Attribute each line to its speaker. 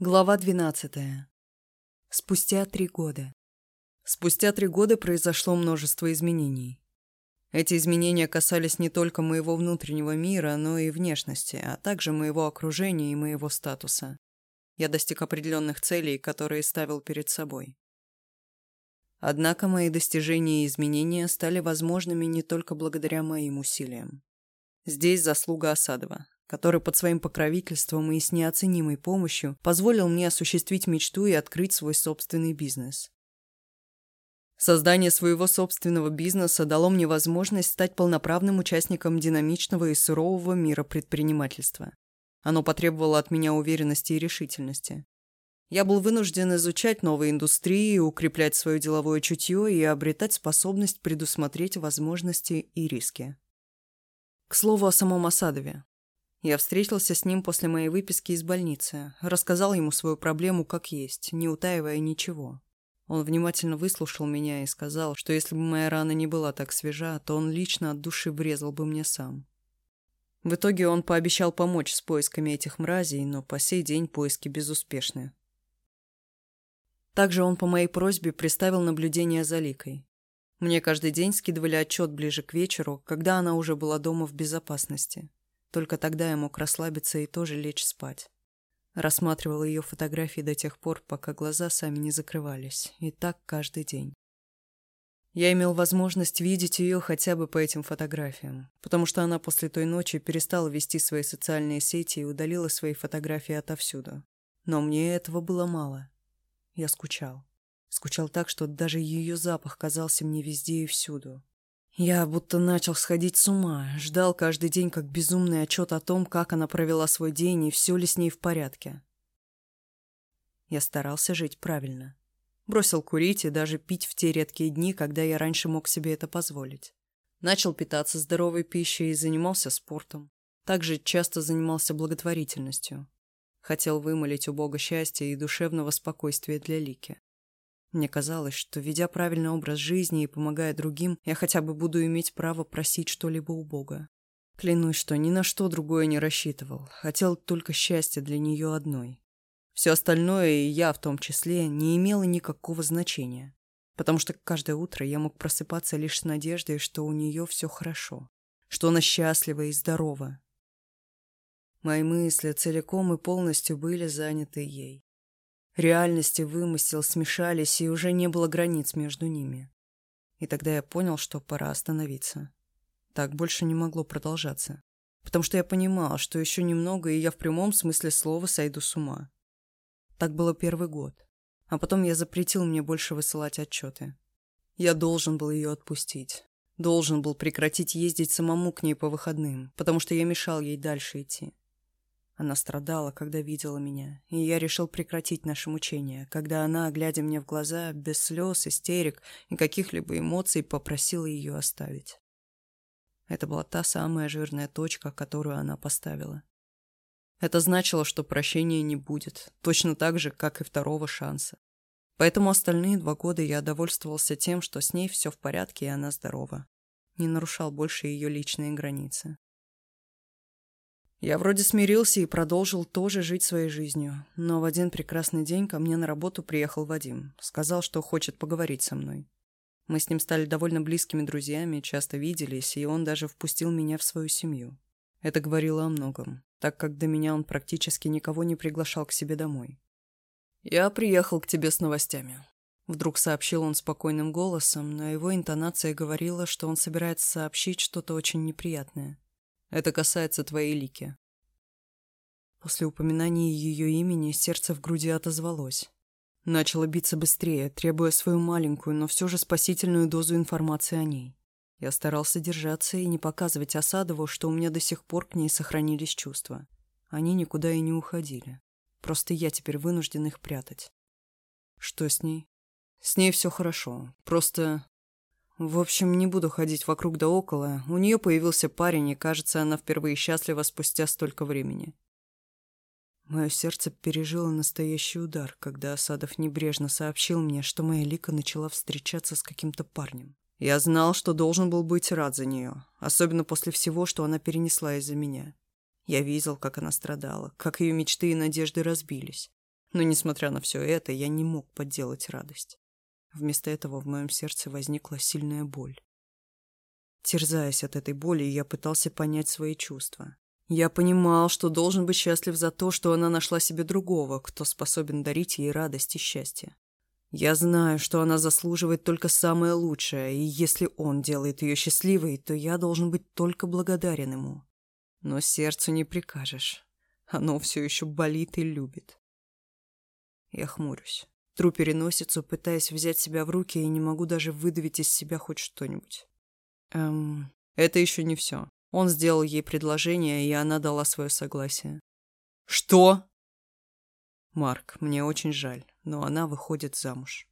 Speaker 1: Глава 12. Спустя три года. Спустя три года произошло множество изменений. Эти изменения касались не только моего внутреннего мира, но и внешности, а также моего окружения и моего статуса. Я достиг определенных целей, которые ставил перед собой. Однако мои достижения и изменения стали возможными не только благодаря моим усилиям. Здесь заслуга Осадова, который под своим покровительством и с неоценимой помощью позволил мне осуществить мечту и открыть свой собственный бизнес. Создание своего собственного бизнеса дало мне возможность стать полноправным участником динамичного и сурового мира предпринимательства. Оно потребовало от меня уверенности и решительности. Я был вынужден изучать новые индустрии, укреплять свое деловое чутье и обретать способность предусмотреть возможности и риски. К слову о самом Осадове. Я встретился с ним после моей выписки из больницы, рассказал ему свою проблему как есть, не утаивая ничего. Он внимательно выслушал меня и сказал, что если бы моя рана не была так свежа, то он лично от души врезал бы мне сам. В итоге он пообещал помочь с поисками этих мразей, но по сей день поиски безуспешны. Также он по моей просьбе приставил наблюдение за Ликой. Мне каждый день скидывали отчет ближе к вечеру, когда она уже была дома в безопасности. Только тогда я мог расслабиться и тоже лечь спать. Рассматривал ее фотографии до тех пор, пока глаза сами не закрывались. И так каждый день. Я имел возможность видеть ее хотя бы по этим фотографиям, потому что она после той ночи перестала вести свои социальные сети и удалила свои фотографии отовсюду. Но мне этого было мало. Я скучал. Скучал так, что даже ее запах казался мне везде и всюду. Я будто начал сходить с ума, ждал каждый день как безумный отчет о том, как она провела свой день и все ли с ней в порядке. Я старался жить правильно. Бросил курить и даже пить в те редкие дни, когда я раньше мог себе это позволить. Начал питаться здоровой пищей и занимался спортом. Также часто занимался благотворительностью. Хотел вымолить у Бога счастья и душевного спокойствия для Лики. Мне казалось, что, ведя правильный образ жизни и помогая другим, я хотя бы буду иметь право просить что-либо у Бога. Клянусь, что ни на что другое не рассчитывал. Хотел только счастья для нее одной. Все остальное, и я в том числе, не имело никакого значения. Потому что каждое утро я мог просыпаться лишь с надеждой, что у нее все хорошо. Что она счастлива и здорова. Мои мысли целиком и полностью были заняты ей. Реальность и вымысел смешались, и уже не было границ между ними. И тогда я понял, что пора остановиться. Так больше не могло продолжаться. Потому что я понимал, что еще немного, и я в прямом смысле слова сойду с ума. Так было первый год. А потом я запретил мне больше высылать отчеты. Я должен был ее отпустить. Должен был прекратить ездить самому к ней по выходным, потому что я мешал ей дальше идти. Она страдала, когда видела меня, и я решил прекратить наше мучение, когда она, глядя мне в глаза, без слез, истерик и каких-либо эмоций, попросила ее оставить. Это была та самая жирная точка, которую она поставила. Это значило, что прощения не будет, точно так же, как и второго шанса. Поэтому остальные два года я довольствовался тем, что с ней все в порядке и она здорова. Не нарушал больше ее личные границы. Я вроде смирился и продолжил тоже жить своей жизнью. Но в один прекрасный день ко мне на работу приехал Вадим. Сказал, что хочет поговорить со мной. Мы с ним стали довольно близкими друзьями, часто виделись, и он даже впустил меня в свою семью. Это говорило о многом, так как до меня он практически никого не приглашал к себе домой. «Я приехал к тебе с новостями», — вдруг сообщил он спокойным голосом, но его интонация говорила, что он собирается сообщить что-то очень неприятное. Это касается твоей Лики». После упоминания ее имени сердце в груди отозвалось. Начало биться быстрее, требуя свою маленькую, но все же спасительную дозу информации о ней. Я старался держаться и не показывать Осадову, что у меня до сих пор к ней сохранились чувства. Они никуда и не уходили. Просто я теперь вынужден их прятать. Что с ней? С ней все хорошо. Просто в общем, не буду ходить вокруг да около. У нее появился парень, и, кажется, она впервые счастлива спустя столько времени. Мое сердце пережило настоящий удар, когда Осадов небрежно сообщил мне, что моя Лика начала встречаться с каким-то парнем. Я знал, что должен был быть рад за нее, особенно после всего, что она перенесла из-за меня. Я видел, как она страдала, как ее мечты и надежды разбились. Но, несмотря на все это, я не мог подделать радость. Вместо этого в моем сердце возникла сильная боль. Терзаясь от этой боли, я пытался понять свои чувства. Я понимал, что должен быть счастлив за то, что она нашла себе другого, кто способен дарить ей радость и счастье. Я знаю, что она заслуживает только самое лучшее, и если он делает ее счастливой, то я должен быть только благодарен ему. Но сердцу не прикажешь. Оно все еще болит и любит. Я хмурюсь. Тру переносицу, пытаясь взять себя в руки, и не могу даже выдавить из себя хоть что-нибудь. Эм, это еще не все. Он сделал ей предложение, и она дала свое согласие. «Что?» «Марк, мне очень жаль, но она выходит замуж».